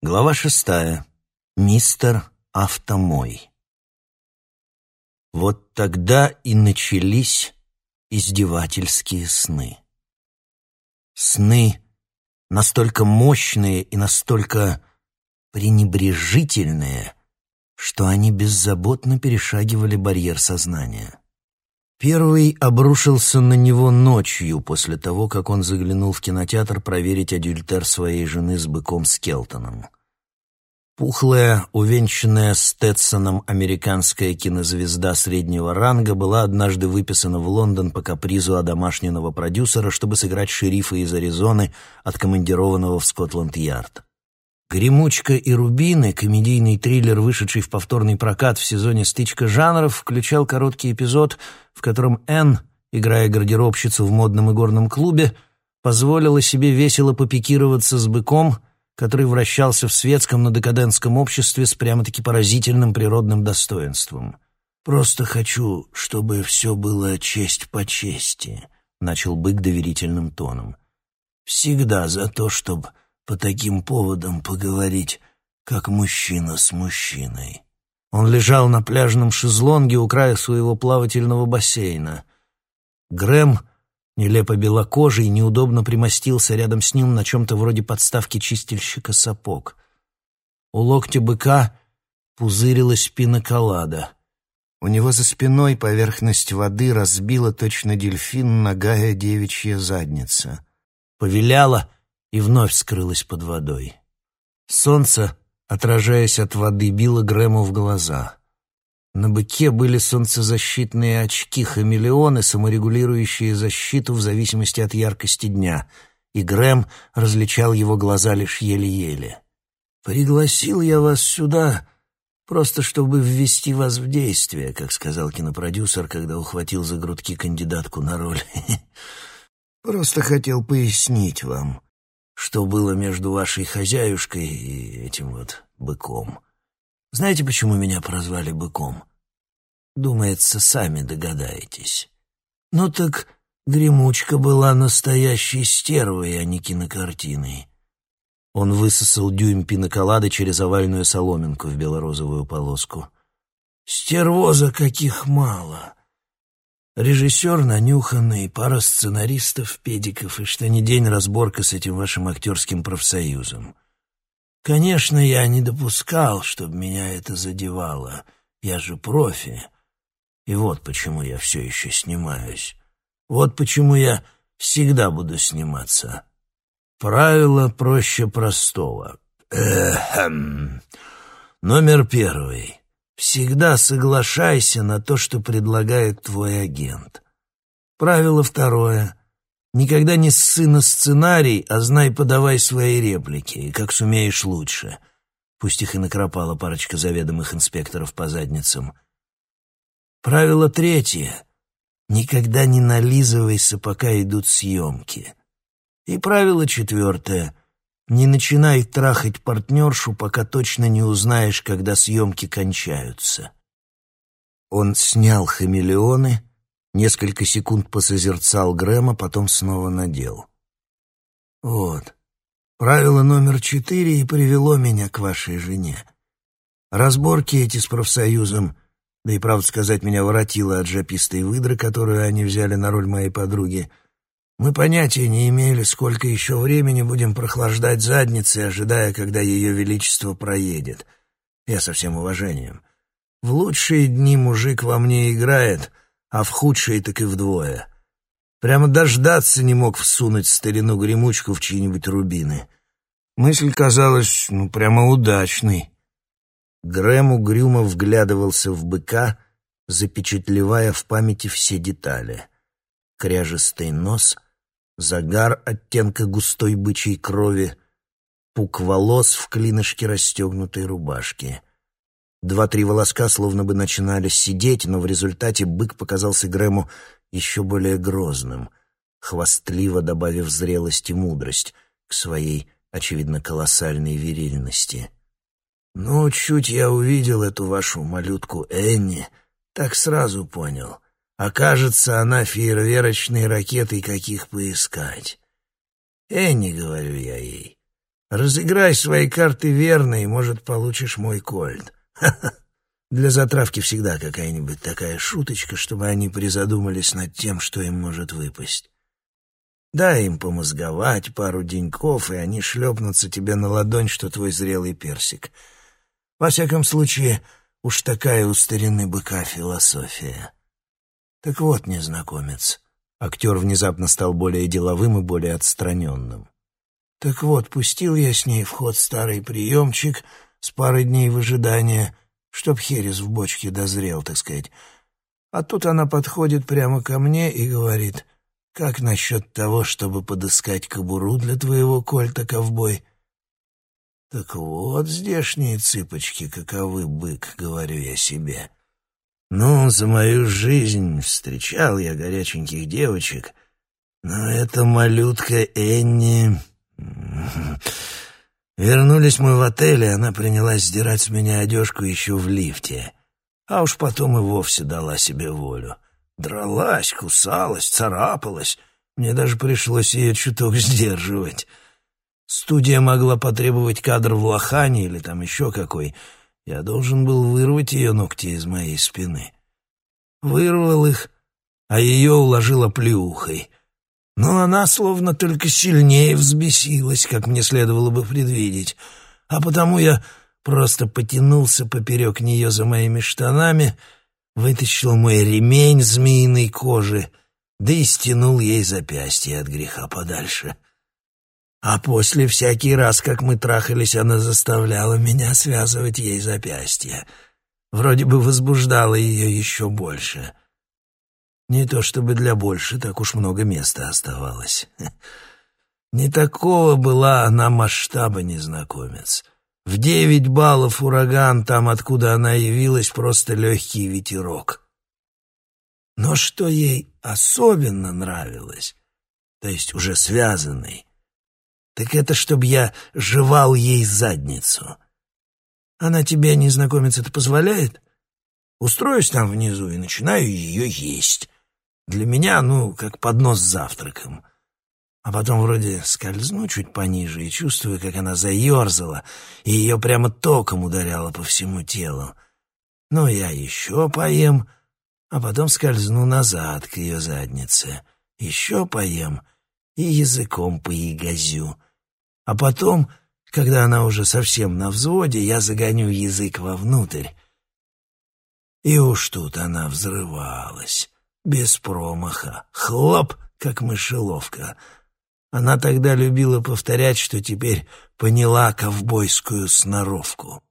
Глава шестая. Мистер Автомой. Вот тогда и начались издевательские сны. Сны настолько мощные и настолько пренебрежительные, что они беззаботно перешагивали барьер сознания. Первый обрушился на него ночью после того, как он заглянул в кинотеатр проверить адюльтер своей жены с быком Скелтоном. Пухлая, увенчанная Стетсоном американская кинозвезда среднего ранга была однажды выписана в Лондон по капризу одомашненного продюсера, чтобы сыграть шерифа из Аризоны, откомандированного в Скотланд-Ярд. «Гремучка и рубины», комедийный триллер, вышедший в повторный прокат в сезоне «Стычка жанров», включал короткий эпизод, в котором Энн, играя гардеробщицу в модном игорном клубе, позволила себе весело попикироваться с быком, который вращался в светском, но декадентском обществе с прямо-таки поразительным природным достоинством. «Просто хочу, чтобы все было честь по чести», — начал бык доверительным тоном. «Всегда за то, чтобы по таким поводам поговорить, как мужчина с мужчиной. Он лежал на пляжном шезлонге у края своего плавательного бассейна. Грэм, нелепо белокожий, неудобно примостился рядом с ним на чем-то вроде подставки чистильщика сапог. У локтя быка пузырилась пиноколада. У него за спиной поверхность воды разбила точно дельфин ногая девичья задница. Повеляла — и вновь скрылась под водой. Солнце, отражаясь от воды, било Грэму в глаза. На быке были солнцезащитные очки-хамелеоны, саморегулирующие защиту в зависимости от яркости дня, и Грэм различал его глаза лишь еле-еле. «Пригласил я вас сюда просто чтобы ввести вас в действие», как сказал кинопродюсер, когда ухватил за грудки кандидатку на роль. «Просто хотел пояснить вам» что было между вашей хозяюшкой и этим вот быком. Знаете, почему меня прозвали быком? Думается, сами догадаетесь. Ну так гремучка была настоящей стервой, а не кинокартиной. Он высосал дюйм пиноколады через овальную соломинку в белорозовую полоску. Стервоза каких мало. Режиссер нанюханный, пара сценаристов, педиков, и что ни день разборка с этим вашим актерским профсоюзом. Конечно, я не допускал, чтобы меня это задевало. Я же профи. И вот почему я все еще снимаюсь. Вот почему я всегда буду сниматься. Правило проще простого. Эхм. Номер первый. Всегда соглашайся на то, что предлагает твой агент. Правило второе. Никогда не ссы на сценарий, а знай подавай свои реплики, и как сумеешь лучше. Пусть их и накропала парочка заведомых инспекторов по задницам. Правило третье. Никогда не нализывайся, пока идут съемки. И правило четвертое. Не начинай трахать партнершу, пока точно не узнаешь, когда съемки кончаются. Он снял хамелеоны, несколько секунд посозерцал Грэма, потом снова надел. Вот. Правило номер четыре и привело меня к вашей жене. Разборки эти с профсоюзом, да и, правда сказать, меня воротило от жопистой выдры, которую они взяли на роль моей подруги — мы понятия не имели, сколько еще времени будем прохлаждать задницы, ожидая, когда ее величество проедет. Я со всем уважением. В лучшие дни мужик во мне играет, а в худшие так и вдвое. Прямо дождаться не мог всунуть старину-гремучку в чьи-нибудь рубины. Мысль казалась, ну, прямо удачной. Грэм угрюмо вглядывался в быка, запечатлевая в памяти все детали. Кряжестый нос — загар оттенка густой бычьей крови, пук волос в клинышке расстегнутой рубашки. Два-три волоска словно бы начинали сидеть, но в результате бык показался Грэму еще более грозным, хвастливо добавив зрелость и мудрость к своей, очевидно, колоссальной верильности. «Ну, чуть я увидел эту вашу малютку Энни, так сразу понял — Окажется она фейерверочной ракетой, каких поискать. Энни, говорю я ей, Разыграй свои карты верно, и, может, получишь мой кольт. Для затравки всегда какая-нибудь такая шуточка, чтобы они призадумались над тем, что им может выпасть. Дай им помозговать пару деньков, и они шлепнутся тебе на ладонь, что твой зрелый персик. Во всяком случае, уж такая у старины быка философия. Так вот, незнакомец. Актер внезапно стал более деловым и более отстраненным. Так вот, пустил я с ней в ход старый приемчик с парой дней в ожидания, чтоб херес в бочке дозрел, так сказать. А тут она подходит прямо ко мне и говорит, «Как насчет того, чтобы подыскать кобуру для твоего кольта, ковбой?» «Так вот, здешние цыпочки, каковы бык», — говорю я себе. «Ну, за мою жизнь встречал я горяченьких девочек, но эта малютка Энни Вернулись мы в отель, и она принялась сдирать с меня одежку еще в лифте. А уж потом и вовсе дала себе волю. Дралась, кусалась, царапалась. Мне даже пришлось ее чуток сдерживать. Студия могла потребовать кадр в лохане или там еще какой. Я должен был вырвать ее ногти из моей спины. Вырвал их, а ее уложила плюхой — но она словно только сильнее взбесилась, как мне следовало бы предвидеть, а потому я просто потянулся поперек нее за моими штанами, вытащил мой ремень змеиной кожи, да и стянул ей запястье от греха подальше. А после всякий раз, как мы трахались, она заставляла меня связывать ей запястье. Вроде бы возбуждала ее еще больше — не то чтобы для больше так уж много места оставалось. Не такого была она масштаба незнакомец. В девять баллов ураган там, откуда она явилась, просто легкий ветерок. Но что ей особенно нравилось, то есть уже связанный, так это чтобы я жевал ей задницу. Она тебе, незнакомец, это позволяет? Устроюсь там внизу и начинаю ее есть. Для меня, ну, как поднос с завтраком. А потом вроде скользну чуть пониже и чувствую, как она заерзала, и ее прямо током ударяло по всему телу. Ну, я еще поем, а потом скользну назад к ее заднице. Еще поем и языком поягозю. А потом, когда она уже совсем на взводе, я загоню язык вовнутрь. И уж тут она взрывалась без промаха. Хлоп, как мышеловка. Она тогда любила повторять, что теперь поняла ковбойскую сноровку.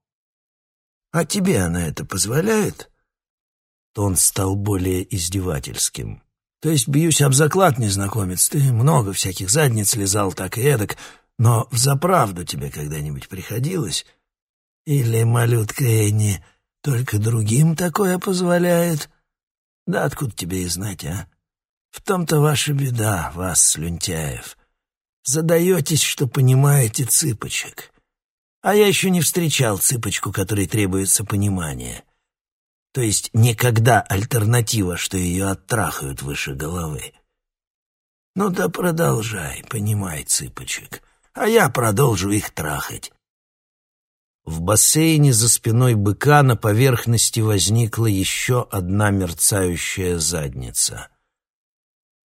«А тебе она это позволяет?» Тон стал более издевательским. «То есть, бьюсь об заклад, незнакомец, ты много всяких задниц лизал так и эдак, но взаправду тебе когда-нибудь приходилось? Или малютка Энни только другим такое позволяет?» Да откуда тебе и знать, а? В том-то ваша беда, вас, слюнтяев. Задаетесь, что понимаете цыпочек. А я еще не встречал цыпочку, которой требуется понимание. То есть никогда альтернатива, что ее оттрахают выше головы. Ну да продолжай, понимай, цыпочек, а я продолжу их трахать. В бассейне за спиной быка на поверхности возникла еще одна мерцающая задница.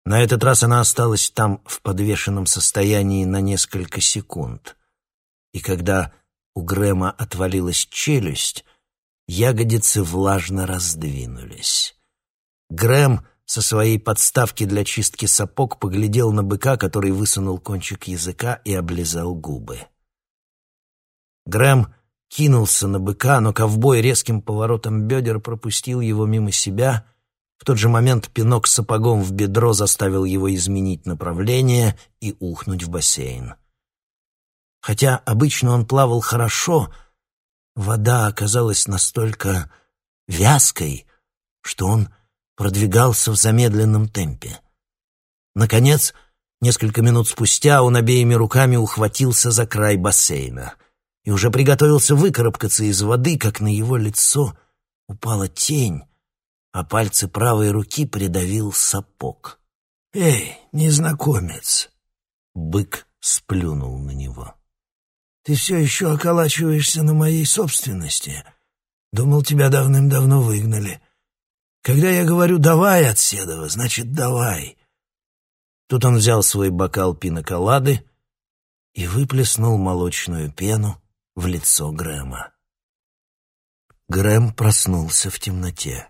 На этот раз она осталась там в подвешенном состоянии на несколько секунд. И когда у Грэма отвалилась челюсть, ягодицы влажно раздвинулись. Грэм со своей подставки для чистки сапог поглядел на быка, который высунул кончик языка и облизал губы. Грэм кинулся на быка, но ковбой резким поворотом бедер пропустил его мимо себя. В тот же момент пинок сапогом в бедро заставил его изменить направление и ухнуть в бассейн. Хотя обычно он плавал хорошо, вода оказалась настолько вязкой, что он продвигался в замедленном темпе. Наконец, несколько минут спустя он обеими руками ухватился за край бассейна — и уже приготовился выкарабкаться из воды, как на его лицо упала тень, а пальцы правой руки придавил сапог. «Эй, незнакомец!» Бык сплюнул на него. Ты все еще околачиваешься на моей собственности. Думал, тебя давным-давно выгнали. Когда я говорю «давай, отседова», значит «давай». Тут он взял свой бокал пиноколады и выплеснул молочную пену в лицо Грэма. Грэм проснулся в темноте.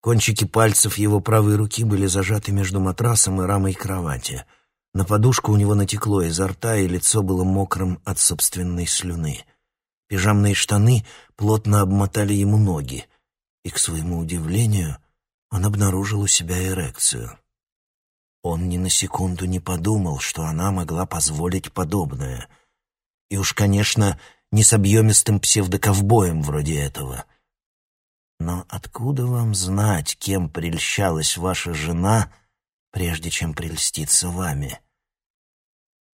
Кончики пальцев его правой руки были зажаты между матрасом и рамой кровати. На подушку у него натекло изо рта, и лицо было мокрым от собственной слюны. Пижамные штаны плотно обмотали ему ноги, и, к своему удивлению, он обнаружил у себя эрекцию. Он ни на секунду не подумал, что она могла позволить подобное. И уж, конечно, не с объемистым псевдоковбоем вроде этого. Но откуда вам знать, кем прельщалась ваша жена, прежде чем прельститься вами?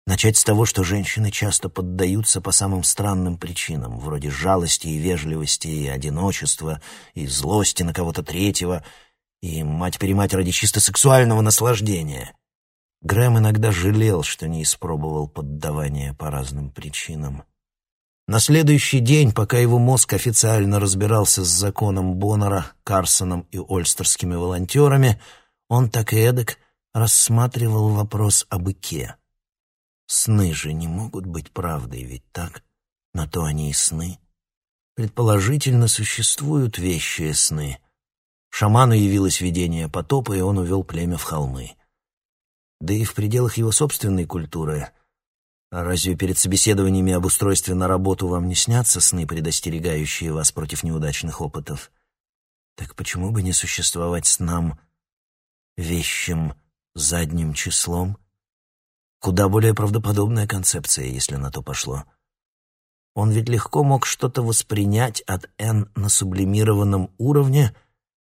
Начать с того, что женщины часто поддаются по самым странным причинам, вроде жалости и вежливости, и одиночества, и злости на кого-то третьего — и мать-перемать ради чисто сексуального наслаждения. Грэм иногда жалел, что не испробовал поддавания по разным причинам. На следующий день, пока его мозг официально разбирался с законом Боннера, Карсоном и ольстерскими волонтерами, он так и эдак рассматривал вопрос о быке. Сны же не могут быть правдой, ведь так? На то они и сны. Предположительно, существуют вещие сны, Шаману явилось видение потопа, и он увел племя в холмы. Да и в пределах его собственной культуры. А разве перед собеседованиями об устройстве на работу вам не снятся сны, предостерегающие вас против неудачных опытов? Так почему бы не существовать снам вещим задним числом? Куда более правдоподобная концепция, если на то пошло. Он ведь легко мог что-то воспринять от «Н» на сублимированном уровне —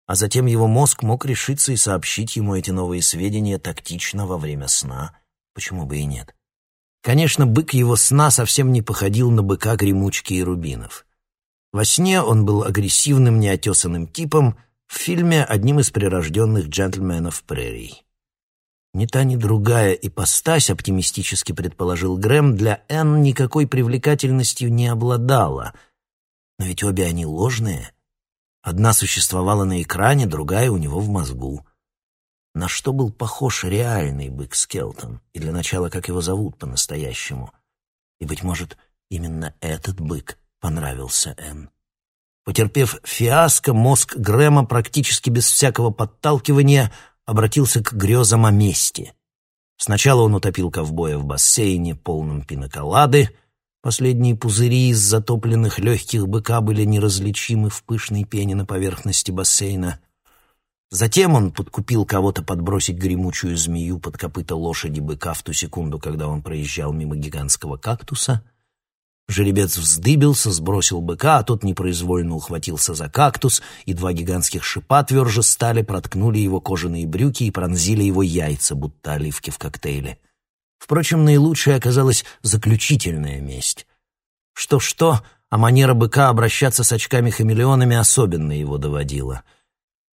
а затем его мозг мог решиться и сообщить ему эти новые сведения тактично во время сна. Почему бы и нет? Конечно, бык его сна совсем не походил на быка гремучки и рубинов. Во сне он был агрессивным, неотесанным типом, в фильме одним из прирожденных джентльменов прерий. Ни та, ни другая ипостась, оптимистически предположил Грэм, для Энн никакой привлекательностью не обладала. Но ведь обе они ложные — Одна существовала на экране, другая у него в мозгу. На что был похож реальный бык Скелтон, и для начала, как его зовут по-настоящему. И, быть может, именно этот бык понравился Энн. Потерпев фиаско, мозг Грэма практически без всякого подталкивания обратился к грезам о мести. Сначала он утопил ковбоя в бассейне, полном пиноколады — Последние пузыри из затопленных легких быка были неразличимы в пышной пене на поверхности бассейна. Затем он подкупил кого-то подбросить гремучую змею под копыта лошади быка в ту секунду, когда он проезжал мимо гигантского кактуса. Жеребец вздыбился, сбросил быка, а тот непроизвольно ухватился за кактус, и два гигантских шипа тверже стали, проткнули его кожаные брюки и пронзили его яйца, будто оливки в коктейле. Впрочем, наилучшей оказалась заключительная месть. Что-что, а манера быка обращаться с очками-хамелеонами особенно его доводила.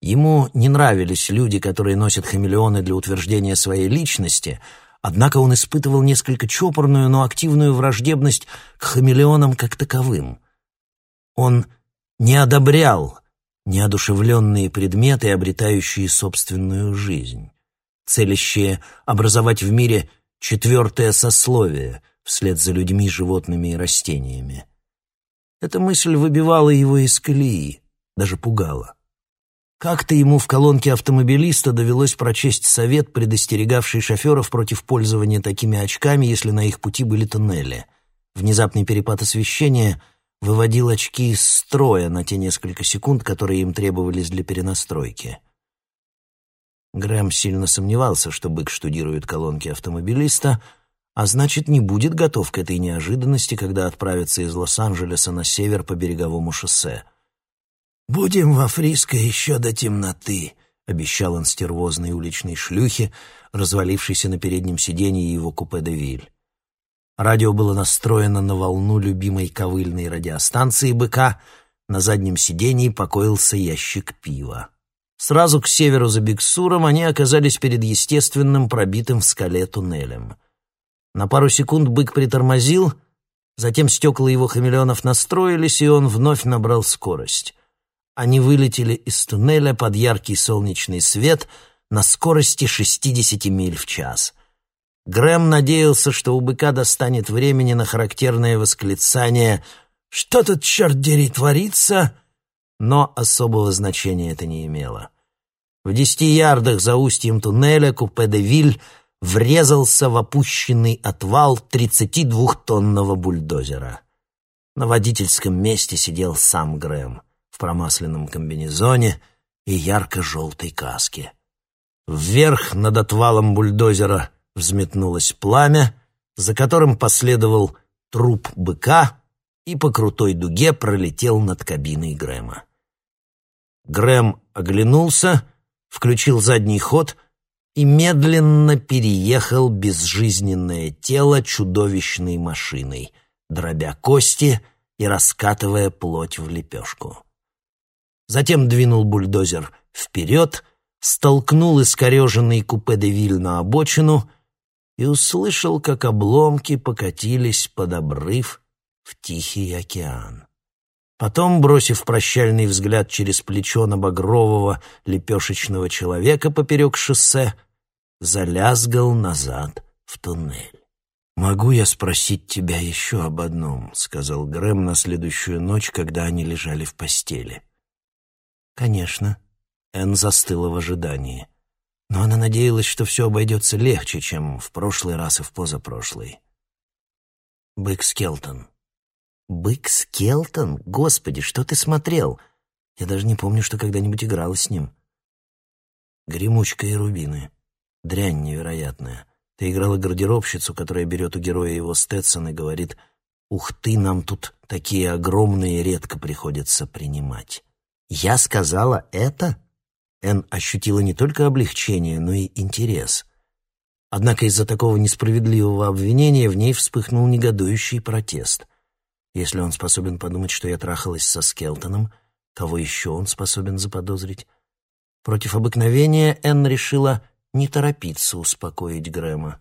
Ему не нравились люди, которые носят хамелеоны для утверждения своей личности, однако он испытывал несколько чопорную, но активную враждебность к хамелеонам как таковым. Он не одобрял неодушевленные предметы, обретающие собственную жизнь, целящие образовать в мире – четвертое сословие вслед за людьми, животными и растениями. Эта мысль выбивала его из колеи, даже пугала. Как-то ему в колонке автомобилиста довелось прочесть совет, предостерегавший шоферов против пользования такими очками, если на их пути были туннели. Внезапный перепад освещения выводил очки из строя на те несколько секунд, которые им требовались для перенастройки. Грэм сильно сомневался, что бык штудирует колонки автомобилиста, а значит, не будет готов к этой неожиданности, когда отправится из Лос-Анджелеса на север по береговому шоссе. «Будем во Фриско еще до темноты», — обещал он стервозной уличной шлюхе, развалившейся на переднем сиденье его купе де Виль. Радио было настроено на волну любимой ковыльной радиостанции «Быка», на заднем сиденье покоился ящик пива. Сразу к северу за Биксуром они оказались перед естественным пробитым в скале туннелем. На пару секунд бык притормозил, Затем стекла его хамелеонов настроились, и он вновь набрал скорость. Они вылетели из туннеля под яркий солнечный свет на скорости 60 миль в час. Грэм надеялся, что у быка достанет времени на характерное восклицание «Что тут, черт дери, творится?» Но особого значения это не имело. В десяти ярдах за устьем туннеля купе де Виль врезался в опущенный отвал 32-тонного бульдозера. На водительском месте сидел сам Грэм в промасленном комбинезоне и ярко-желтой каске. Вверх над отвалом бульдозера взметнулось пламя, за которым последовал труп быка и по крутой дуге пролетел над кабиной Грэма. Грэм оглянулся, включил задний ход и медленно переехал безжизненное тело чудовищной машиной, дробя кости и раскатывая плоть в лепешку. Затем двинул бульдозер вперед, столкнул искореженный купе де Виль на обочину и услышал, как обломки покатились под обрыв в Тихий океан. Потом, бросив прощальный взгляд через плечо на багрового лепешечного человека поперек шоссе, залязгал назад в туннель. «Могу я спросить тебя еще об одном?» — сказал Грэм на следующую ночь, когда они лежали в постели. «Конечно». Энн застыла в ожидании. Но она надеялась, что все обойдется легче, чем в прошлый раз и в позапрошлый. «Бык Скелтон». «Бык Скелтон? Господи, что ты смотрел? Я даже не помню, что когда-нибудь играла с ним». «Гремучка и рубины. Дрянь невероятная. Ты играла гардеробщицу, которая берет у героя его Сtetson и говорит, «Ух ты, нам тут такие огромные редко приходится принимать». «Я сказала это?» Эн ощутила не только облегчение, но и интерес. Однако из-за такого несправедливого обвинения в ней вспыхнул негодующий протест. Если он способен подумать, что я трахалась со Скелтоном, кого еще он способен заподозрить? Против обыкновения Энн решила не торопиться успокоить Грэма.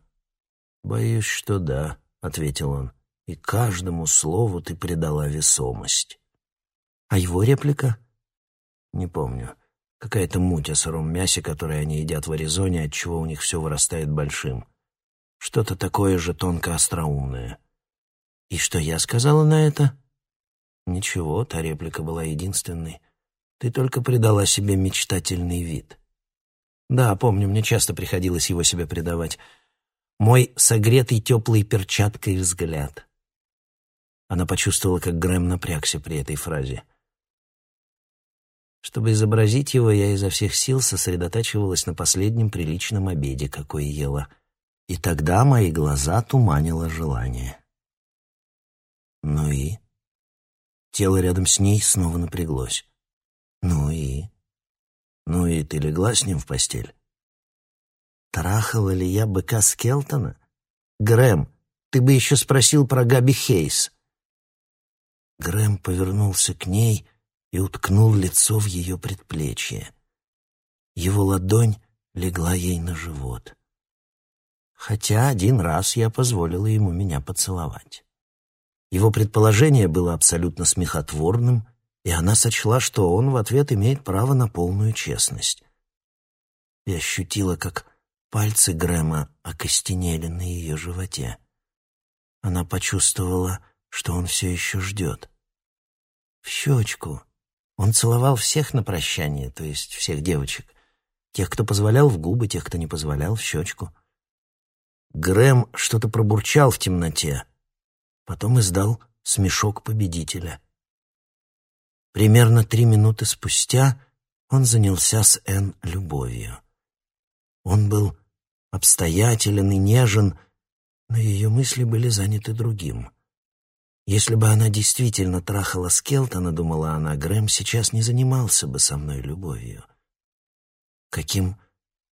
«Боюсь, что да», — ответил он, — «и каждому слову ты придала весомость». «А его реплика?» «Не помню. Какая-то муть о сыром мясе, которое они едят в Аризоне, отчего у них все вырастает большим. Что-то такое же тонко остроумное». «И что я сказала на это?» «Ничего, та реплика была единственной. Ты только придала себе мечтательный вид». Да, помню, мне часто приходилось его себе предавать. Мой согретый теплой перчаткой взгляд. Она почувствовала, как Грэм напрягся при этой фразе. Чтобы изобразить его, я изо всех сил сосредотачивалась на последнем приличном обеде, какой ела. И тогда мои глаза туманило желание. Ну и? Тело рядом с ней снова напряглось. Ну и? «Ну и ты легла с ним в постель?» «Трахала ли я быка Скелтона? Грэм, ты бы еще спросил про Габи Хейс». Грэм повернулся к ней и уткнул лицо в ее предплечье. Его ладонь легла ей на живот. Хотя один раз я позволила ему меня поцеловать. Его предположение было абсолютно смехотворным и она сочла, что он в ответ имеет право на полную честность. И ощутила, как пальцы Грэма окостенели на ее животе. Она почувствовала, что он все еще ждет. В щечку. Он целовал всех на прощание, то есть всех девочек. Тех, кто позволял в губы, тех, кто не позволял в щечку. Грэм что-то пробурчал в темноте, потом издал смешок победителя. Примерно три минуты спустя он занялся с Энн любовью. Он был обстоятелен и нежен, но ее мысли были заняты другим. Если бы она действительно трахала Скелтона, думала она, Грэм сейчас не занимался бы со мной любовью. Каким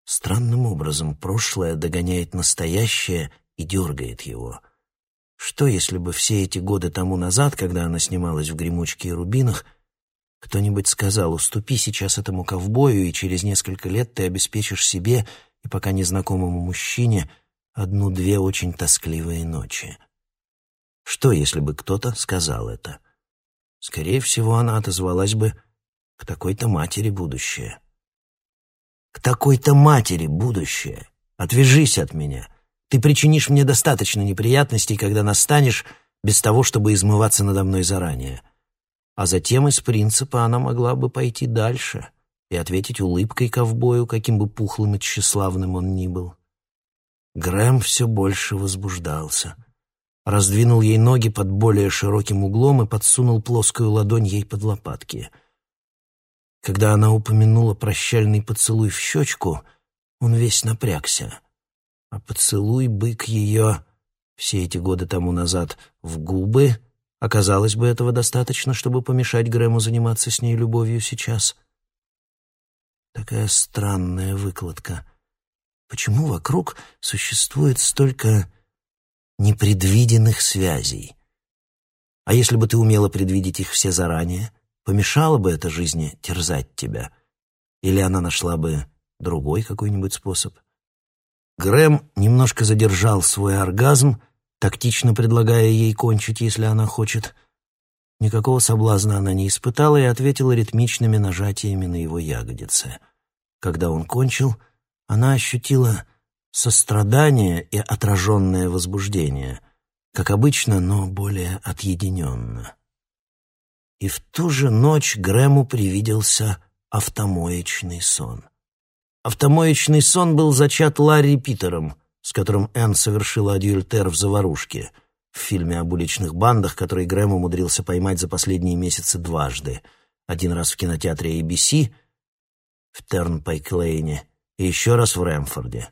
странным образом прошлое догоняет настоящее и дергает его. Что, если бы все эти годы тому назад, когда она снималась в «Гремучке и рубинах», кто-нибудь сказал, уступи сейчас этому ковбою, и через несколько лет ты обеспечишь себе и пока незнакомому мужчине одну-две очень тоскливые ночи. Что, если бы кто-то сказал это? Скорее всего, она отозвалась бы к такой-то матери будущее. К такой-то матери будущее. Отвяжись от меня. Ты причинишь мне достаточно неприятностей, когда настанешь, без того, чтобы измываться надо мной заранее. А затем из принципа она могла бы пойти дальше и ответить улыбкой ковбою, каким бы пухлым и тщеславным он ни был. Грэм все больше возбуждался. Раздвинул ей ноги под более широким углом и подсунул плоскую ладонь ей под лопатки. Когда она упомянула прощальный поцелуй в щечку, он весь напрягся. А поцелуй бык ее все эти годы тому назад в губы, оказалось бы этого достаточно, чтобы помешать Грэму заниматься с ней любовью сейчас. Такая странная выкладка — Почему вокруг существует столько непредвиденных связей? А если бы ты умела предвидеть их все заранее, помешало бы это жизни терзать тебя? Или она нашла бы другой какой-нибудь способ? Грэм немножко задержал свой оргазм, тактично предлагая ей кончить, если она хочет. Никакого соблазна она не испытала и ответила ритмичными нажатиями на его ягодицы. Когда он кончил — она ощутила сострадание и отраженное возбуждение, как обычно, но более отъединенно. И в ту же ночь Грэму привиделся автомоечный сон. Автомоечный сон был зачат Ларри Питером, с которым Энн совершила адюльтер в заварушке, в фильме об уличных бандах, который Грэм умудрился поймать за последние месяцы дважды. Один раз в кинотеатре ABC в Тернпайк-Лейне и еще раз в Рэмфорде.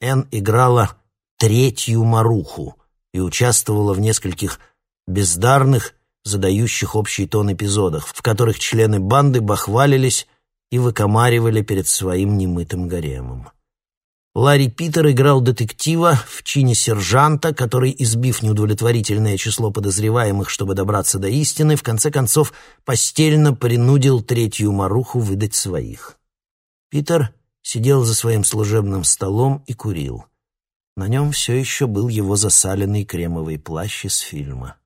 Энн играла третью Маруху и участвовала в нескольких бездарных, задающих общий тон эпизодах, в которых члены банды бахвалились и выкомаривали перед своим немытым гаремом. Ларри Питер играл детектива в чине сержанта, который, избив неудовлетворительное число подозреваемых, чтобы добраться до истины, в конце концов постельно принудил третью Маруху выдать своих. Питер сидел за своим служебным столом и курил. На нем все еще был его засаленный кремовый плащ из фильма.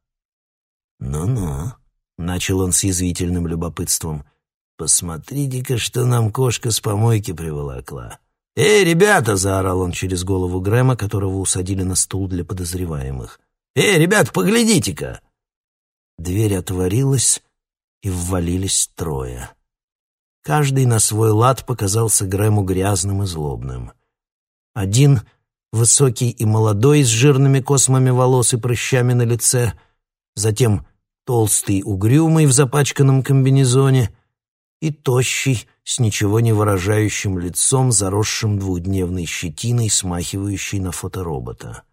«Ну-ну», — начал он с язвительным любопытством, — «посмотрите-ка, что нам кошка с помойки приволокла». «Эй, ребята!» — заорал он через голову Грэма, которого усадили на стул для подозреваемых. «Эй, ребят, поглядите-ка!» Дверь отворилась, и ввалились трое. Каждый на свой лад показался Грэму грязным и злобным. Один, высокий и молодой, с жирными космами волос и прыщами на лице, затем толстый, угрюмый в запачканном комбинезоне и тощий, с ничего не выражающим лицом, заросшим двухдневной щетиной, смахивающей на фоторобота.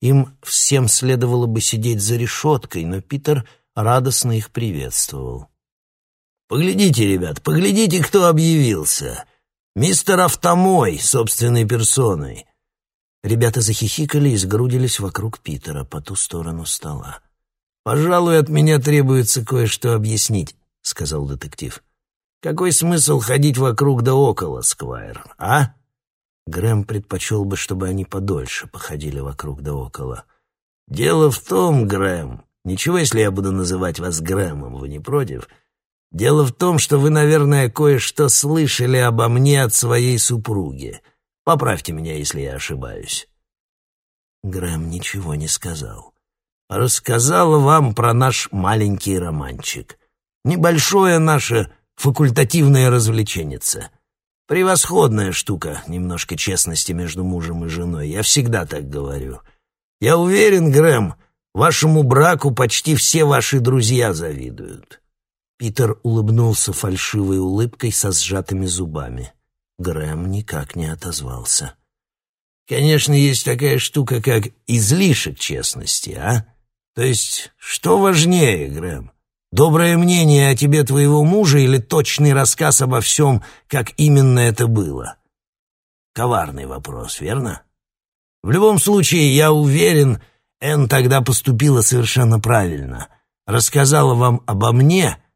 Им всем следовало бы сидеть за решеткой, но Питер радостно их приветствовал. Поглядите, ребят, поглядите, кто объявился. Мистер Автомой собственной персоной. Ребята захихикали и сгрудились вокруг Питера по ту сторону стола. «Пожалуй, от меня требуется кое-что объяснить», — сказал детектив. «Какой смысл ходить вокруг да около, Сквайр, а?» Грэм предпочел бы, чтобы они подольше походили вокруг да около. «Дело в том, Грэм, ничего, если я буду называть вас Грэмом, вы не против?» Дело в том, что вы, наверное, кое-что слышали обо мне от своей супруги. Поправьте меня, если я ошибаюсь». Грэм ничего не сказал. «Рассказала вам про наш маленький романчик. Небольшое наше факультативное развлеченница. Превосходная штука, немножко честности между мужем и женой. Я всегда так говорю. Я уверен, Грэм, вашему браку почти все ваши друзья завидуют». Питер улыбнулся фальшивой улыбкой со сжатыми зубами. Грэм никак не отозвался. «Конечно, есть такая штука, как излишек честности, а? То есть, что важнее, Грэм? Доброе мнение о тебе твоего мужа или точный рассказ обо всем, как именно это было? Коварный вопрос, верно? В любом случае, я уверен, Энн тогда поступила совершенно правильно. Рассказала вам обо мне —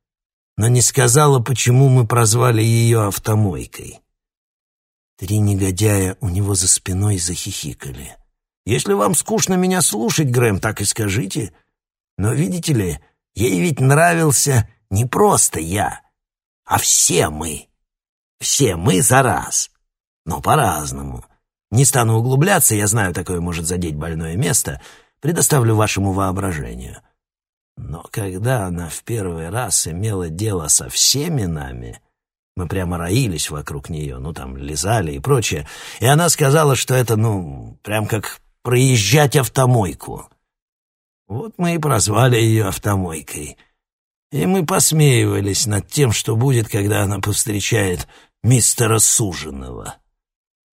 но не сказала, почему мы прозвали ее автомойкой. Три негодяя у него за спиной захихикали. Если вам скучно меня слушать, Грэм, так и скажите. Но видите ли, ей ведь нравился не просто я, а все мы. Все мы за раз, но по-разному. Не стану углубляться, я знаю, такое может задеть больное место, предоставлю вашему воображению. Но когда она в первый раз имела дело со всеми нами, мы прямо роились вокруг нее, ну там лизали и прочее, и она сказала, что это, ну, прям как проезжать автомойку. Вот мы и прозвали ее автомойкой. И мы посмеивались над тем, что будет, когда она повстречает мистера Суженого.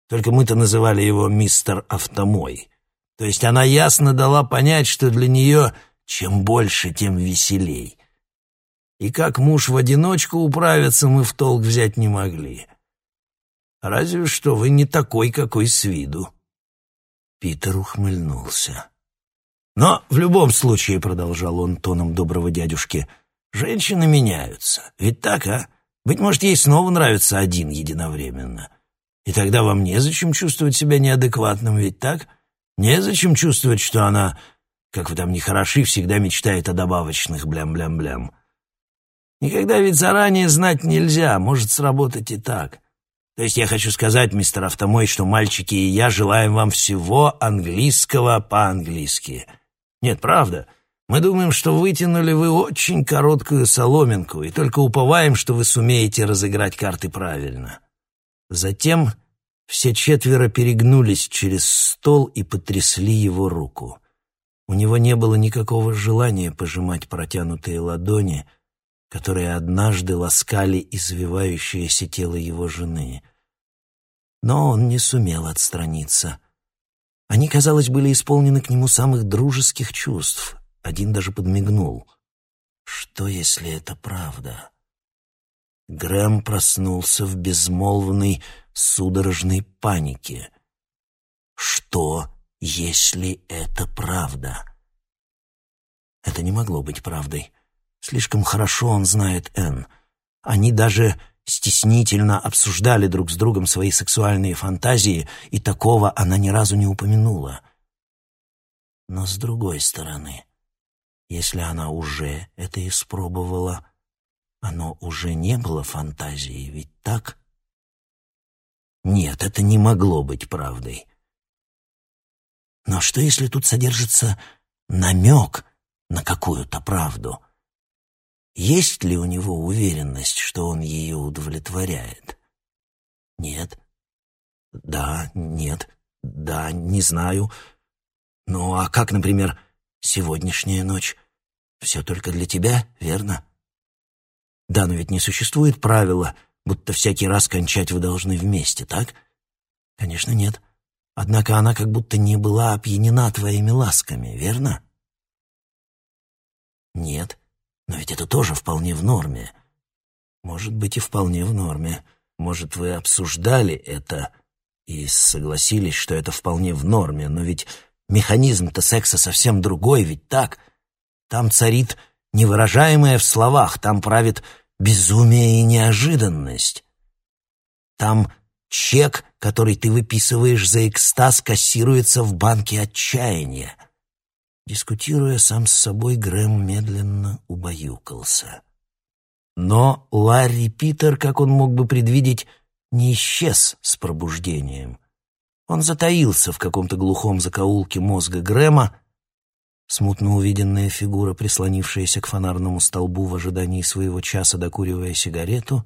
Только мы-то называли его мистер Автомой. То есть она ясно дала понять, что для нее чем больше, тем веселей. И как муж в одиночку управиться мы в толк взять не могли. Разве что вы не такой, какой с виду. Питер ухмыльнулся. Но в любом случае, продолжал он тоном доброго дядюшки, женщины меняются. Ведь так, а? Быть может, ей снова нравится один единовременно. И тогда вам незачем чувствовать себя неадекватным, ведь так? Незачем чувствовать, что она, как вы там не хороши, всегда мечтает о добавочных блям-блям-блям. Никогда ведь заранее знать нельзя, может сработать и так. То есть я хочу сказать, мистер Автомой, что мальчики и я желаем вам всего английского по-английски. Нет, правда. Мы думаем, что вытянули вы очень короткую соломинку и только уповаем, что вы сумеете разыграть карты правильно. Затем все четверо перегнулись через стол и потрясли его руку. У него не было никакого желания пожимать протянутые ладони, которые однажды ласкали извивающееся тело его жены. Но он не сумел отстраниться. Они, казалось, были исполнены к нему самых дружеских чувств, один даже подмигнул. Что, если это правда? Грэм проснулся в безмолвной, судорожной панике. Что, если это правда? Это не могло быть правдой. Слишком хорошо он знает Энн. Они даже стеснительно обсуждали друг с другом свои сексуальные фантазии, и такого она ни разу не упомянула. Но с другой стороны, если она уже это испробовала, оно уже не было фантазией, ведь так? Нет, это не могло быть правдой. Но что, если тут содержится намек на какую-то правду? Есть ли у него уверенность, что он ее удовлетворяет? Нет. Да, нет. Да, не знаю. Ну, а как, например, сегодняшняя ночь? Все только для тебя, верно? Да, но ведь не существует правила, будто всякий раз кончать вы должны вместе, так? Конечно, нет. Однако она как будто не была опьянена твоими ласками, верно? Нет, но ведь это тоже вполне в норме. Может быть, и вполне в норме. Может, вы обсуждали это и согласились, что это вполне в норме, но ведь механизм-то секса совсем другой, ведь так — там царит невыражаемое в словах, там правит безумие и неожиданность. Там чек, который ты выписываешь за экстаз, кассируется в банке отчаяния. Дискутируя сам с собой, Грэм медленно убаюкался. Но Ларри Питер, как он мог бы предвидеть, не исчез с пробуждением. Он затаился в каком-то глухом закоулке мозга Грэма, Смутно увиденная фигура, прислонившаяся к фонарному столбу в ожидании своего часа, докуривая сигарету,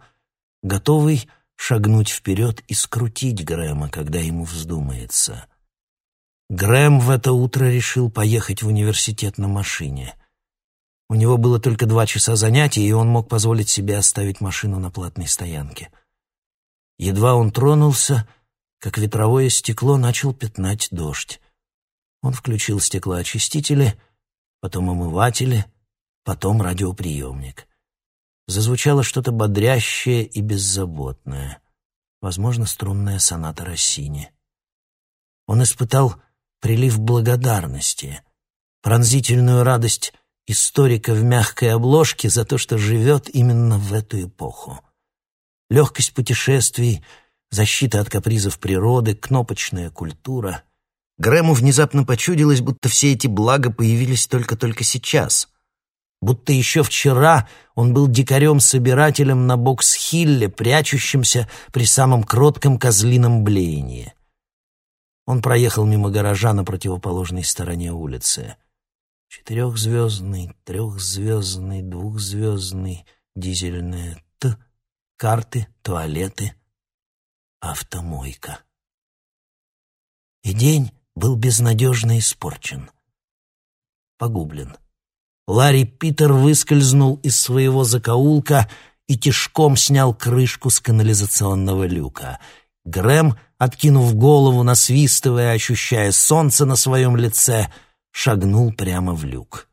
готовый шагнуть вперед и скрутить Грэма, когда ему вздумается. Грэм в это утро решил поехать в университет на машине. У него было только два часа занятий, и он мог позволить себе оставить машину на платной стоянке. Едва он тронулся, как ветровое стекло начал пятнать дождь. Он включил стеклоочистители, потом омыватели, потом радиоприемник. Зазвучало что-то бодрящее и беззаботное, возможно, струнная соната Россини. Он испытал прилив благодарности, пронзительную радость историка в мягкой обложке за то, что живет именно в эту эпоху. Легкость путешествий, защита от капризов природы, кнопочная культура — Грэму внезапно почудилось, будто все эти блага появились только-только сейчас. Будто еще вчера он был дикарем-собирателем на бокс-хилле, прячущимся при самом кротком козлином блеянии. Он проехал мимо гаража на противоположной стороне улицы. Четырехзвездный, трехзвездный, двухзвездный, дизельная Т, карты, туалеты, автомойка. И день был безнадежно испорчен. Погублен. Ларри Питер выскользнул из своего закоулка и тишком снял крышку с канализационного люка. Грэм, откинув голову, насвистывая, ощущая солнце на своем лице, шагнул прямо в люк.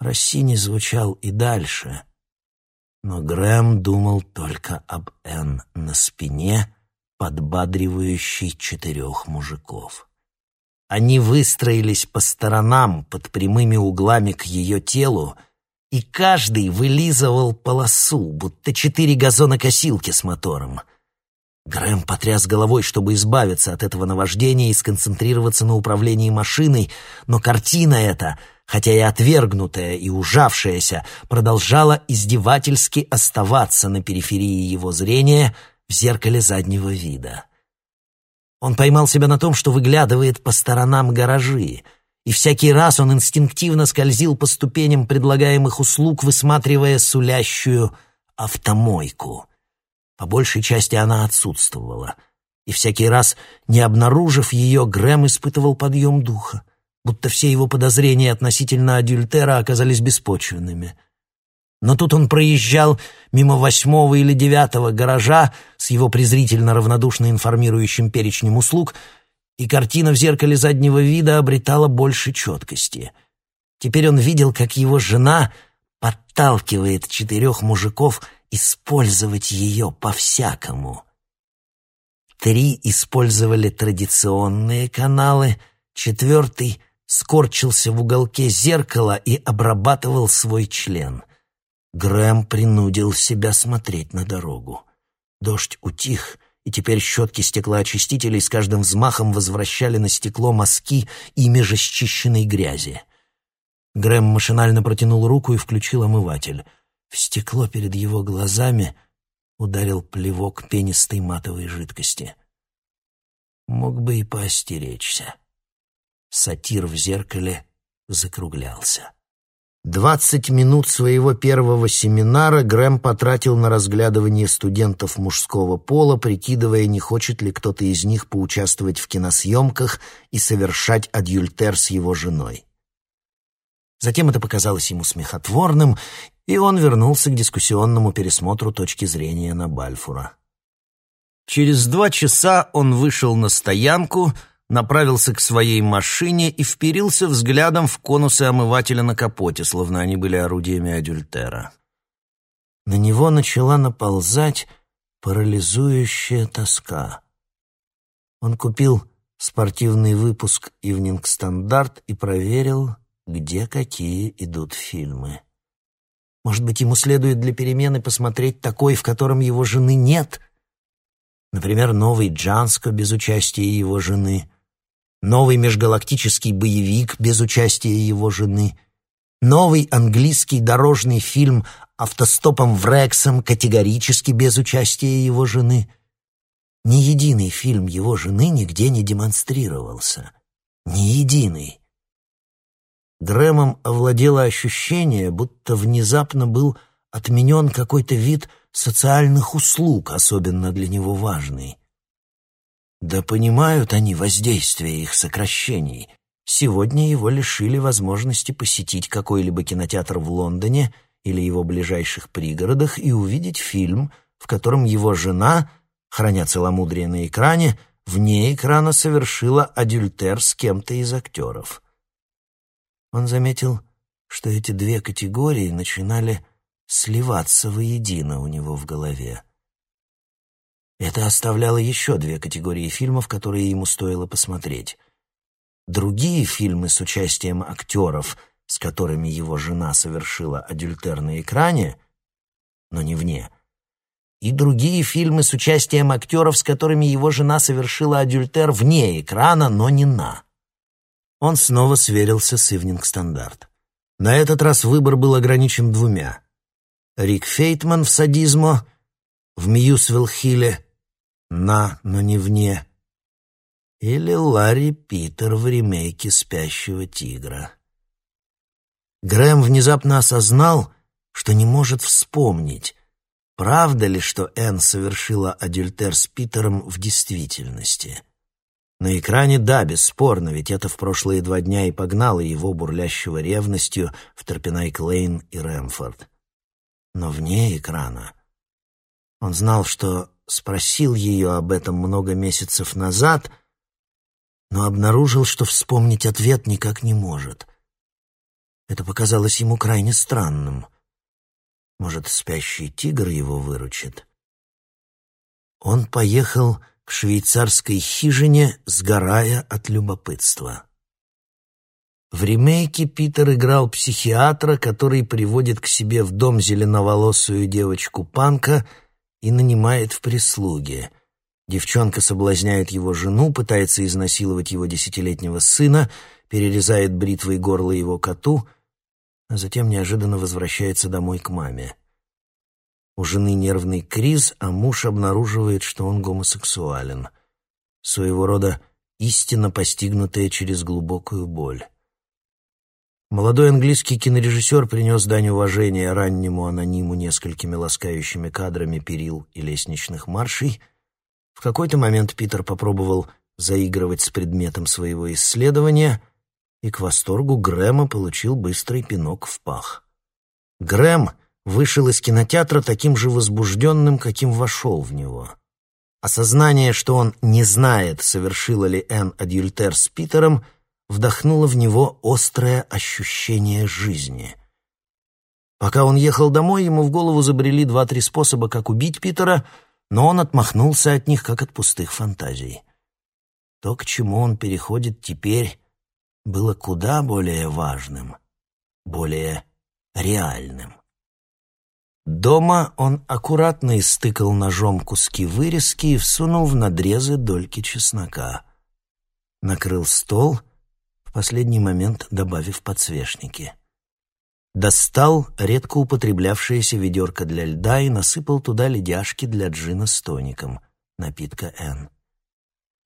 Рассини звучал и дальше, но Грэм думал только об Энн на спине, подбадривающей четырех мужиков. Они выстроились по сторонам под прямыми углами к ее телу, и каждый вылизывал полосу, будто четыре газонокосилки с мотором. Грэм потряс головой, чтобы избавиться от этого наваждения и сконцентрироваться на управлении машиной, но картина эта, хотя и отвергнутая и ужавшаяся, продолжала издевательски оставаться на периферии его зрения в зеркале заднего вида. Он поймал себя на том, что выглядывает по сторонам гаражи, и всякий раз он инстинктивно скользил по ступеням предлагаемых услуг, высматривая сулящую автомойку. По большей части она отсутствовала, и всякий раз, не обнаружив ее, Грэм испытывал подъем духа, будто все его подозрения относительно адюльтера оказались беспочвенными — но тут он проезжал мимо восьмого или девятого гаража с его презрительно равнодушно информирующим перечнем услуг, и картина в зеркале заднего вида обретала больше четкости. Теперь он видел, как его жена подталкивает четырех мужиков использовать ее по-всякому. Три использовали традиционные каналы, четвертый скорчился в уголке зеркала и обрабатывал свой член — Грэм принудил себя смотреть на дорогу. Дождь утих, и теперь щетки стеклоочистителей с каждым взмахом возвращали на стекло мазки ими же грязи. Грэм машинально протянул руку и включил омыватель. В стекло перед его глазами ударил плевок пенистой матовой жидкости. Мог бы и поостеречься. Сатир в зеркале закруглялся. Двадцать минут своего первого семинара Грэм потратил на разглядывание студентов мужского пола, прикидывая, не хочет ли кто-то из них поучаствовать в киносъемках и совершать адюльтер с его женой. Затем это показалось ему смехотворным, и он вернулся к дискуссионному пересмотру точки зрения на Бальфура. Через два часа он вышел на стоянку — направился к своей машине и вперился взглядом в конусы омывателя на капоте, словно они были орудиями адюльтера. На него начала наползать парализующая тоска. Он купил спортивный выпуск «Ивнинг Стандарт» и проверил, где какие идут фильмы. Может быть, ему следует для перемены посмотреть такой, в котором его жены нет? Например, новый Джанско без участия его жены, новый межгалактический боевик без участия его жены, новый английский дорожный фильм «Автостопом в Рексом» категорически без участия его жены. Ни единый фильм его жены нигде не демонстрировался. Ни единый. Грэмом овладело ощущение, будто внезапно был отменен какой-то вид социальных услуг, особенно для него важный. Да понимают они воздействие их сокращений. Сегодня его лишили возможности посетить какой-либо кинотеатр в Лондоне или его ближайших пригородах и увидеть фильм, в котором его жена, храня целомудрие на экране, вне экрана совершила адюльтер с кем-то из актеров. Он заметил, что эти две категории начинали сливаться воедино у него в голове. Это оставляло еще две категории фильмов, которые ему стоило посмотреть. Другие фильмы с участием актеров, с которыми его жена совершила адюльтер на экране, но не вне, и другие фильмы с участием актеров, с которыми его жена совершила адюльтер вне экрана, но не на. Он снова сверился с «Ивнинг Стандарт». На этот раз выбор был ограничен двумя. Рик Фейтман в «Садизмо», в «Мьюсвилл-Хилле», «На, но не вне», или Ларри Питер в ремейке «Спящего тигра». Грэм внезапно осознал, что не может вспомнить, Правда ли, что Энн совершила адюльтер с Питером в действительности? На экране да, бесспорно, ведь это в прошлые два дня и погнало его, бурлящего ревностью, в Торпенайк-Лейн и Рэмфорд. Но вне экрана... Он знал, что спросил ее об этом много месяцев назад, но обнаружил, что вспомнить ответ никак не может. Это показалось ему крайне странным. Может, спящий тигр его выручит? Он поехал к швейцарской хижине, сгорая от любопытства. В ремейке Питер играл психиатра, который приводит к себе в дом зеленоволосую девочку-панка и нанимает в прислуге. Девчонка соблазняет его жену, пытается изнасиловать его десятилетнего сына, перерезает бритвой горло его коту — а затем неожиданно возвращается домой к маме. У жены нервный криз, а муж обнаруживает, что он гомосексуален. Своего рода истина, постигнутая через глубокую боль. Молодой английский кинорежиссер принес дань уважения раннему анониму несколькими ласкающими кадрами перил и лестничных маршей. В какой-то момент Питер попробовал заигрывать с предметом своего исследования — и к восторгу Грэма получил быстрый пинок в пах. Грэм вышел из кинотеатра таким же возбужденным, каким вошел в него. Осознание, что он не знает, совершила ли Энн адюльтер с Питером, вдохнуло в него острое ощущение жизни. Пока он ехал домой, ему в голову забрели два-три способа, как убить Питера, но он отмахнулся от них, как от пустых фантазий. То, к чему он переходит теперь, было куда более важным, более реальным. Дома он аккуратно истыкал ножом куски вырезки и всунул в надрезы дольки чеснока. Накрыл стол, последний момент добавив подсвечники. Достал редко употреблявшееся ведерко для льда и насыпал туда ледяшки для джина с тоником, напитка Н.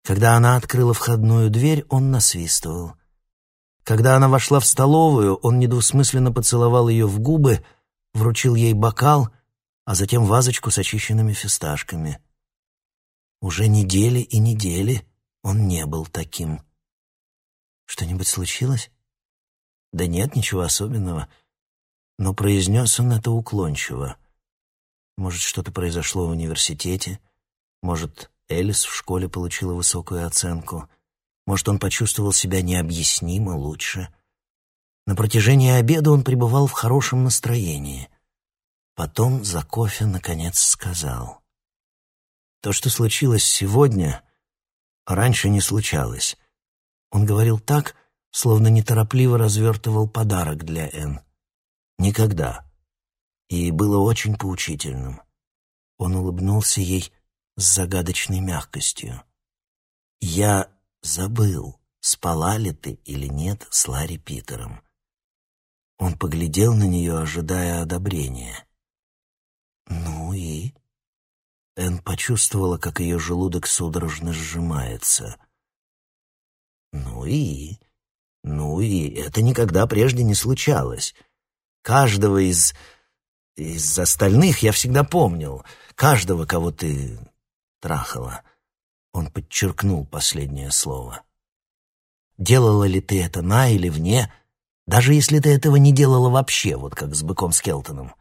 Когда она открыла входную дверь, он насвистывал — когда она вошла в столовую, он недвусмысленно поцеловал ее в губы, вручил ей бокал, а затем вазочку с очищенными фисташками. Уже недели и недели он не был таким. Что-нибудь случилось? Да нет, ничего особенного. Но произнес он это уклончиво. Может, что-то произошло в университете? Может, Элис в школе получила высокую оценку? Может, он почувствовал себя необъяснимо лучше. На протяжении обеда он пребывал в хорошем настроении. Потом за кофе, наконец, сказал. «То, что случилось сегодня, раньше не случалось». Он говорил так, словно неторопливо развертывал подарок для Энн. «Никогда». И было очень поучительным. Он улыбнулся ей с загадочной мягкостью. «Я Забыл, спала ли ты или нет с Ларри Питером. Он поглядел на нее, ожидая одобрения. «Ну и?» Энн почувствовала, как ее желудок судорожно сжимается. «Ну и?» «Ну и это никогда прежде не случалось. Каждого из... из остальных я всегда помнил. Каждого, кого ты трахала». Он подчеркнул последнее слово. «Делала ли ты это на или вне, даже если ты этого не делала вообще, вот как с быком Скелтоном?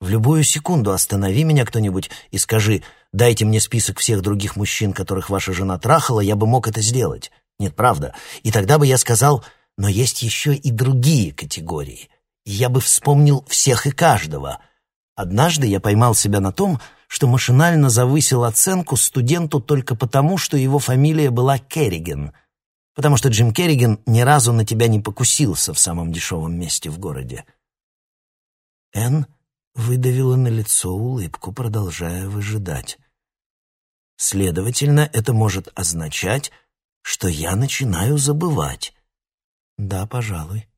В любую секунду останови меня кто-нибудь и скажи, дайте мне список всех других мужчин, которых ваша жена трахала, я бы мог это сделать. Нет, правда. И тогда бы я сказал, но есть еще и другие категории. И я бы вспомнил всех и каждого. Однажды я поймал себя на том, что машинально завысил оценку студенту только потому, что его фамилия была Керриген, потому что Джим Керриген ни разу на тебя не покусился в самом дешевом месте в городе. Энн выдавила на лицо улыбку, продолжая выжидать. Следовательно, это может означать, что я начинаю забывать. Да, пожалуй.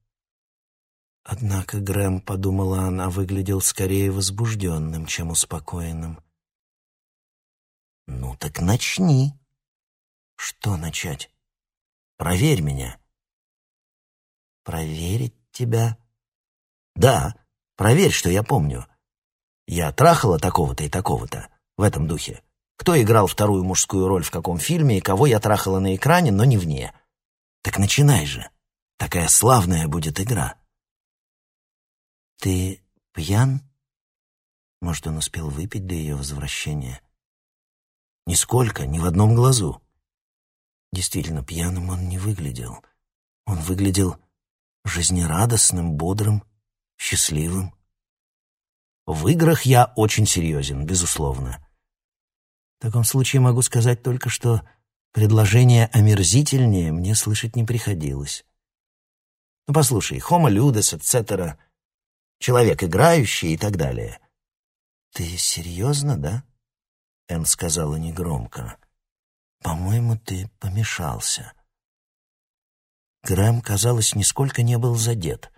Однако Грэм, подумала она, выглядел скорее возбужденным, чем успокоенным. «Ну так начни». «Что начать?» «Проверь меня». «Проверить тебя?» «Да, проверь, что я помню. Я трахала такого-то и такого-то, в этом духе. Кто играл вторую мужскую роль в каком фильме и кого я трахала на экране, но не вне. Так начинай же. Такая славная будет игра». «Ты пьян?» Может, он успел выпить до ее возвращения? Нисколько, ни в одном глазу. Действительно, пьяным он не выглядел. Он выглядел жизнерадостным, бодрым, счастливым. В играх я очень серьезен, безусловно. В таком случае могу сказать только, что предложение омерзительнее мне слышать не приходилось. Ну, послушай, homo ludus, etc., человек играющий и так далее. Ты серьезно, да? Энн сказала негромко. «По-моему, ты помешался». Грэм, казалось, нисколько не был задет.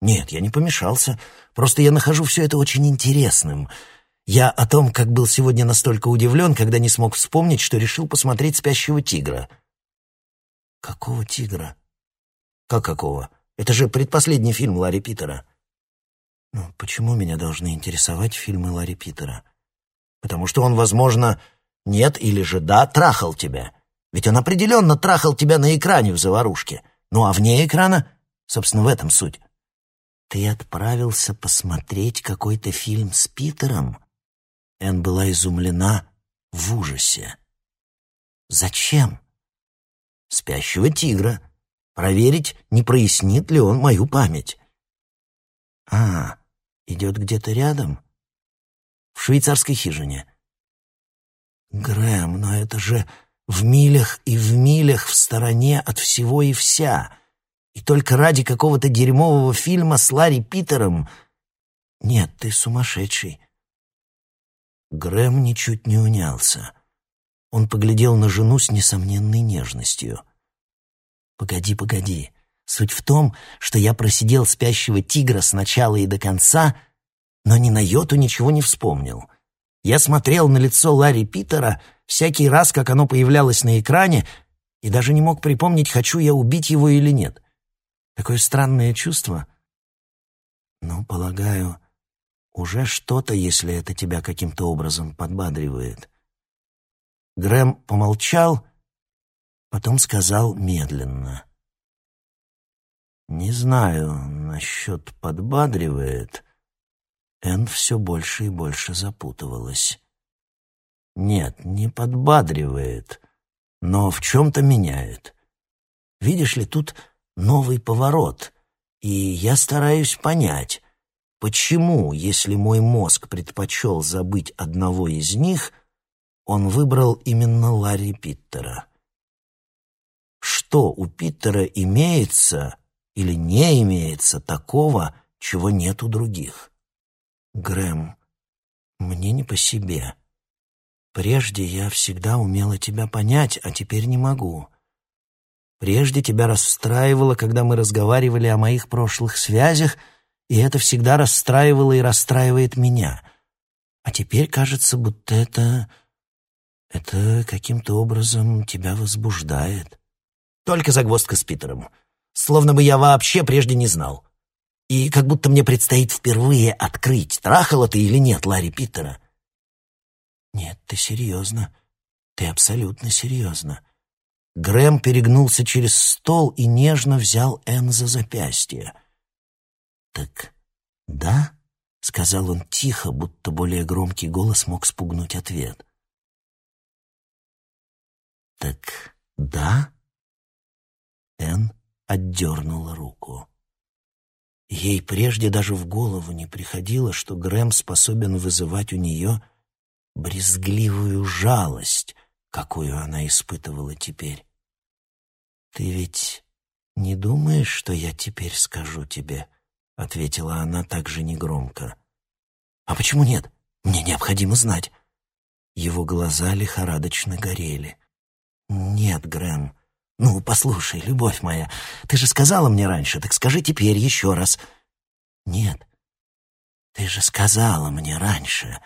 «Нет, я не помешался. Просто я нахожу все это очень интересным. Я о том, как был сегодня настолько удивлен, когда не смог вспомнить, что решил посмотреть «Спящего тигра». «Какого тигра?» «Как какого? Это же предпоследний фильм Ларри Питера». «Ну, почему меня должны интересовать фильмы Ларри Питера?» потому что он, возможно, нет или же да, трахал тебя. Ведь он определенно трахал тебя на экране в заварушке. Ну а вне экрана, собственно, в этом суть. Ты отправился посмотреть какой-то фильм с Питером? Энн была изумлена в ужасе. Зачем? Спящего тигра. Проверить, не прояснит ли он мою память. А, идет где-то рядом? в швейцарской хижине. Грэм, но это же в милях и в милях в стороне от всего и вся. И только ради какого-то дерьмового фильма с Ларри Питером... Нет, ты сумасшедший. Грэм ничуть не унялся. Он поглядел на жену с несомненной нежностью. «Погоди, погоди. Суть в том, что я просидел спящего тигра с начала и до конца — но ни на йоту ничего не вспомнил. Я смотрел на лицо Ларри Питера всякий раз, как оно появлялось на экране, и даже не мог припомнить, хочу я убить его или нет. Такое странное чувство. Ну, полагаю, уже что-то, если это тебя каким-то образом подбадривает. Грэм помолчал, потом сказал медленно. «Не знаю насчет подбадривает, Энн все больше и больше запутывалась. Нет, не подбадривает, но в чем-то меняет. Видишь ли, тут новый поворот, и я стараюсь понять, почему, если мой мозг предпочел забыть одного из них, он выбрал именно Ларри Питтера. Что у Питтера имеется или не имеется такого, чего нет у других? Грэм, мне не по себе. Прежде я всегда умела тебя понять, а теперь не могу. Прежде тебя расстраивало, когда мы разговаривали о моих прошлых связях, и это всегда расстраивало и расстраивает меня. А теперь кажется, будто это... это каким-то образом тебя возбуждает. Только загвоздка с Питером. Словно бы я вообще прежде не знал. И как будто мне предстоит впервые открыть, трахала ты или нет Ларри Питера. Нет, ты серьезно. Ты абсолютно серьезно. Грэм перегнулся через стол и нежно взял Энн за запястье. «Так да?» — сказал он тихо, будто более громкий голос мог спугнуть ответ. «Так да?» Энн отдернула руку. Ей прежде даже в голову не приходило, что Грэм способен вызывать у нее брезгливую жалость, какую она испытывала теперь. «Ты ведь не думаешь, что я теперь скажу тебе?» — ответила она также негромко. «А почему нет? Мне необходимо знать». Его глаза лихорадочно горели. «Нет, Грэм. Ну, послушай, любовь моя, ты же сказала мне раньше, так скажи теперь еще раз». «Нет, ты же сказала мне раньше».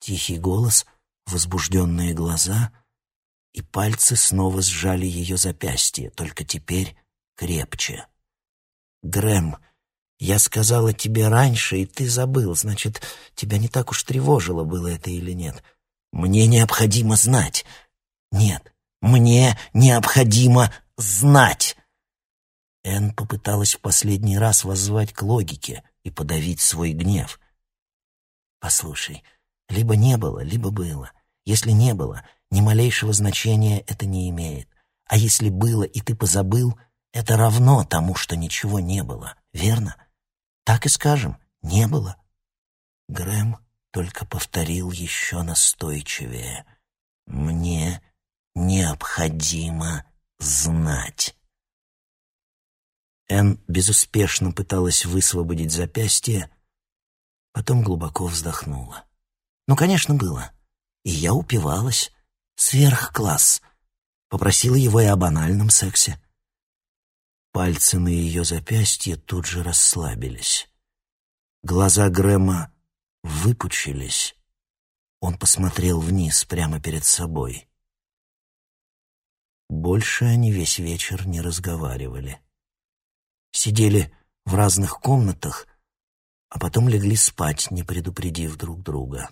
Тихий голос, возбужденные глаза, и пальцы снова сжали ее запястье, только теперь крепче. «Грэм, я сказала тебе раньше, и ты забыл, значит, тебя не так уж тревожило, было это или нет. Мне необходимо знать. Нет, мне необходимо знать. Энн попыталась в последний раз воззвать к логике и подавить свой гнев. Послушай, либо не было, либо было. Если не было, ни малейшего значения это не имеет. А если было, и ты позабыл, это равно тому, что ничего не было, верно? Так и скажем, не было. Грэм только повторил еще настойчивее. «Мне необходимо знать». Энн безуспешно пыталась высвободить запястье, потом глубоко вздохнула. «Ну, конечно, было. И я упивалась. Сверхкласс. Попросила его и о банальном сексе». Пальцы на ее запястье тут же расслабились. Глаза Грэма выпучились. Он посмотрел вниз, прямо перед собой. Больше они весь вечер не разговаривали. Сидели в разных комнатах, а потом легли спать, не предупредив друг друга.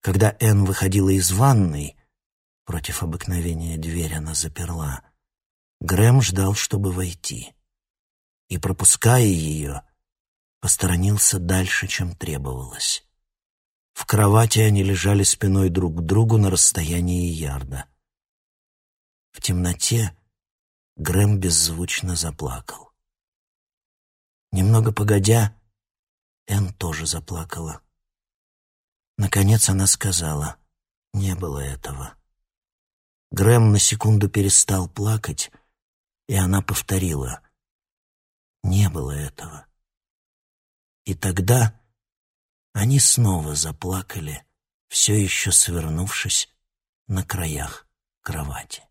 Когда Энн выходила из ванной, против обыкновения дверь она заперла, Грэм ждал, чтобы войти. И, пропуская ее, посторонился дальше, чем требовалось. В кровати они лежали спиной друг к другу на расстоянии ярда. В темноте Грэм беззвучно заплакал. Немного погодя, Энн тоже заплакала. Наконец она сказала, не было этого. Грэм на секунду перестал плакать, и она повторила, не было этого. И тогда они снова заплакали, все еще свернувшись на краях кровати.